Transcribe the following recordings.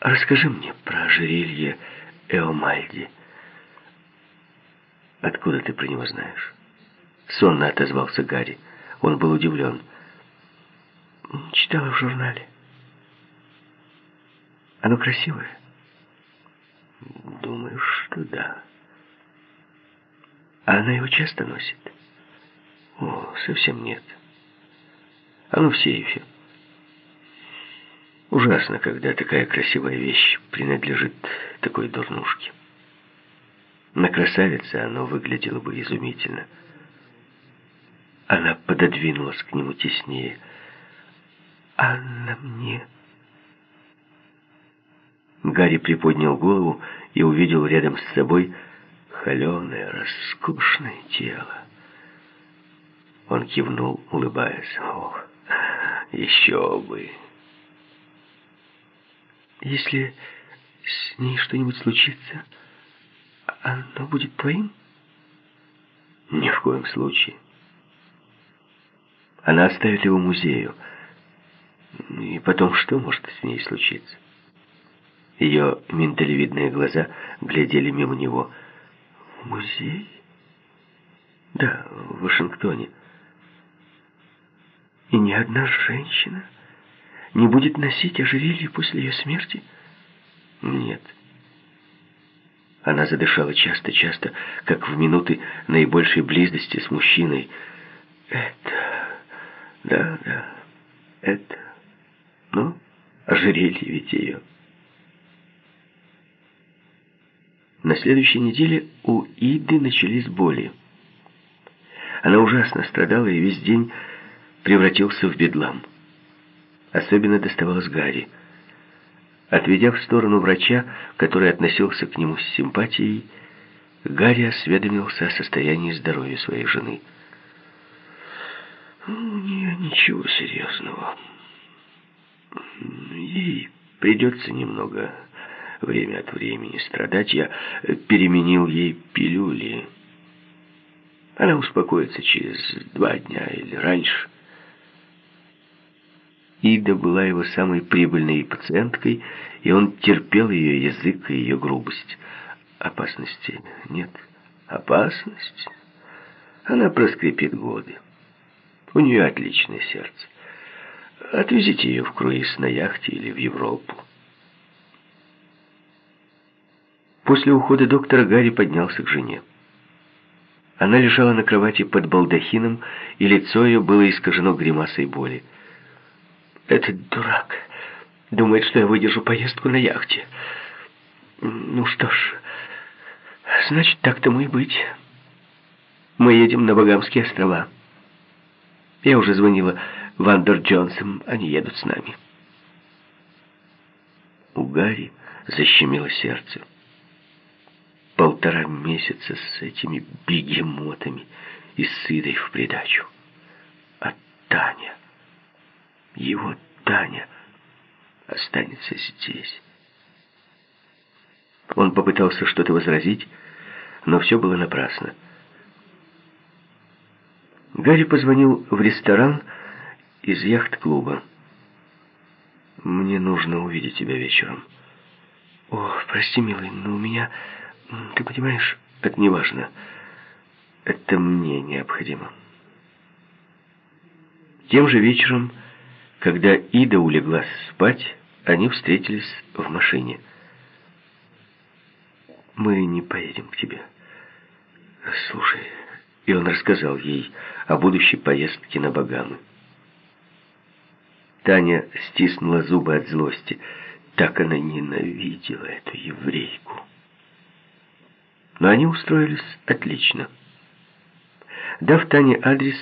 расскажи мне про ожерелье Эомальди. Откуда ты про него знаешь? Сонно отозвался Гарри. Он был удивлен. Читала в журнале. Оно красивое? Думаю, что да. А она его часто носит? О, совсем нет. Оно в сейфе. Ужасно, когда такая красивая вещь принадлежит такой дурнушке. На красавице оно выглядело бы изумительно. Она пододвинулась к нему теснее. «А на мне...» Гарри приподнял голову и увидел рядом с собой холеное, роскошное тело. Он кивнул, улыбаясь. «Ох, еще бы!» Если с ней что-нибудь случится, оно будет твоим? Ни в коем случае. Она оставит его музею. И потом, что может с ней случиться? Ее миндалевидные глаза глядели мимо него. «Музей?» «Да, в Вашингтоне». «И ни одна женщина не будет носить ожерелье после ее смерти?» «Нет». Она задышала часто-часто, как в минуты наибольшей близости с мужчиной. «Это... да, да, это... ну, ожерелье ведь ее». На следующей неделе у Иды начались боли. Она ужасно страдала и весь день превратился в бедлам. Особенно доставалось Гарри. Отведя в сторону врача, который относился к нему с симпатией, Гарри осведомился о состоянии здоровья своей жены. «У нее ничего серьезного. Ей придется немного время от времени страдать, я переменил ей пилюли. Она успокоится через два дня или раньше. Ида была его самой прибыльной пациенткой, и он терпел ее язык и ее грубость. Опасности нет. Опасность? Она проскрипит годы. У нее отличное сердце. Отвезите ее в круиз на яхте или в Европу. После ухода доктора Гарри поднялся к жене. Она лежала на кровати под балдахином, и лицо ее было искажено гримасой боли. «Этот дурак думает, что я выдержу поездку на яхте. Ну что ж, значит, так тому и быть. Мы едем на Багамские острова. Я уже звонила Вандер Джонсом, они едут с нами». У Гарри защемило сердце полтора месяца с этими бегемотами и сыдой в придачу. А Таня, его Таня, останется здесь. Он попытался что-то возразить, но все было напрасно. Гарри позвонил в ресторан из яхт-клуба. «Мне нужно увидеть тебя вечером». «О, прости, милый, но у меня ты понимаешь, это не важно. Это мне необходимо. Тем же вечером, когда Ида улеглась спать, они встретились в машине. «Мы не поедем к тебе. Слушай». И он рассказал ей о будущей поездке на Багамы. Таня стиснула зубы от злости. Так она ненавидела эту еврейку. Но они устроились отлично. Дав Тане адрес,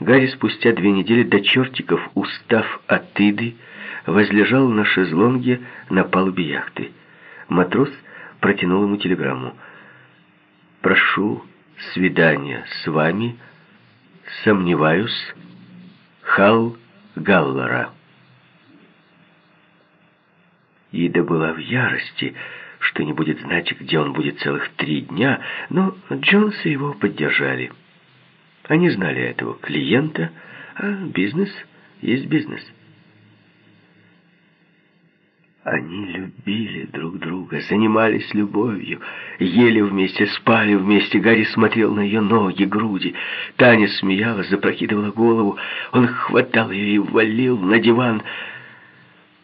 Гарри спустя две недели до чертиков, устав от Иды, возлежал на шезлонге на палубе яхты. Матрос протянул ему телеграмму. «Прошу свидания с вами, сомневаюсь, Хал Галлара». Ида была в ярости, что не будет знать, где он будет целых три дня, но Джонсы его поддержали. Они знали этого клиента, а бизнес есть бизнес. Они любили друг друга, занимались любовью, ели вместе, спали вместе. Гарри смотрел на ее ноги, груди. Таня смеялась, запрокидывала голову. Он хватал ее и валил на диван.